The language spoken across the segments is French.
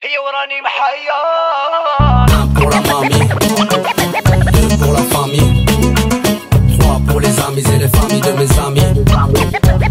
هي وراني محير Un pour la mamie, deux pour la famille, trois pour les amis et les familles de mes amis.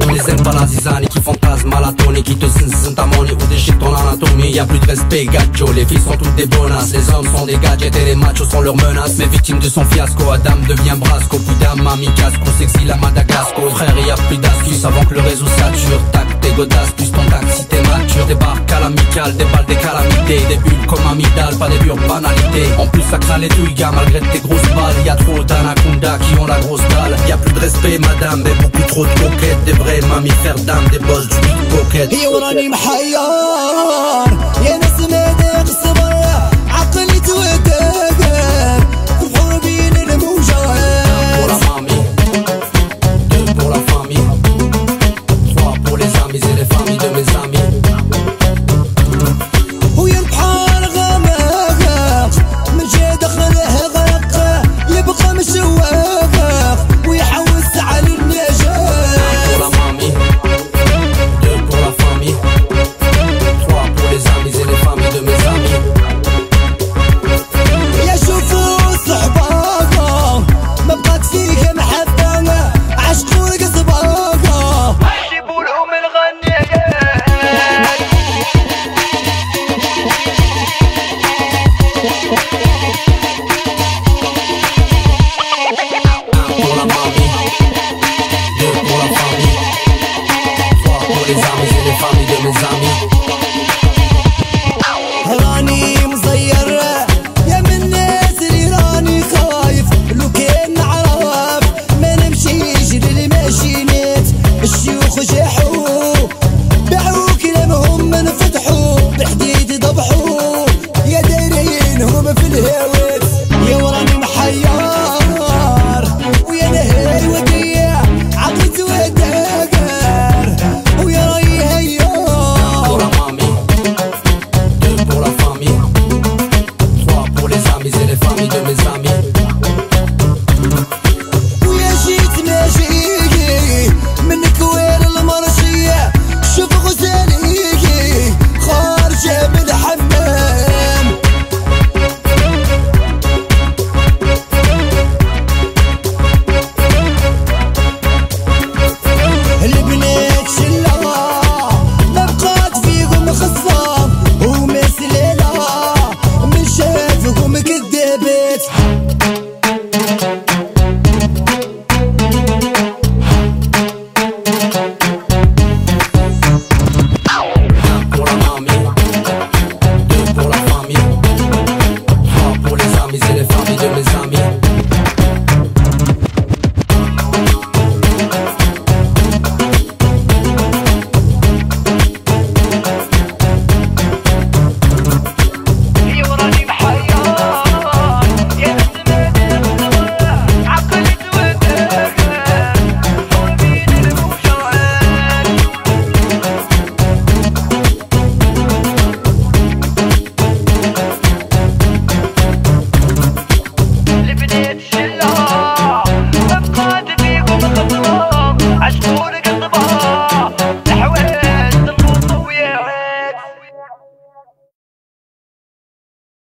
On les aime pas la zizanie qui fantasme à la tournée, qui te zinzin ta money ou déchire ton anatomie. y a plus de respect, gacho. Les filles sont toutes des bonasses, les hommes sont des gadgets et les machos sont leurs menaces. Mais victime de son fiasco, Adam devient brasco. Puis d'âme, ami casco, s'exile à Madagascar. Frère, y a plus d'astuces avant que le réseau sature. Tac, tes godasses, plus ton tac si t'es mature. Débarque à l'amicale, des balles, des calamités. Des bulles comme amidal, pas des pures banalités. En plus, ça craint les gars malgré tes grosses balles. Y a trop d'anaconda qui ont la grosse dalle. Y a plus de respect, madame, mais beaucoup trop de coquettes. Des vrais mammifères d'âme, des boss du big pocket. Et on anime haya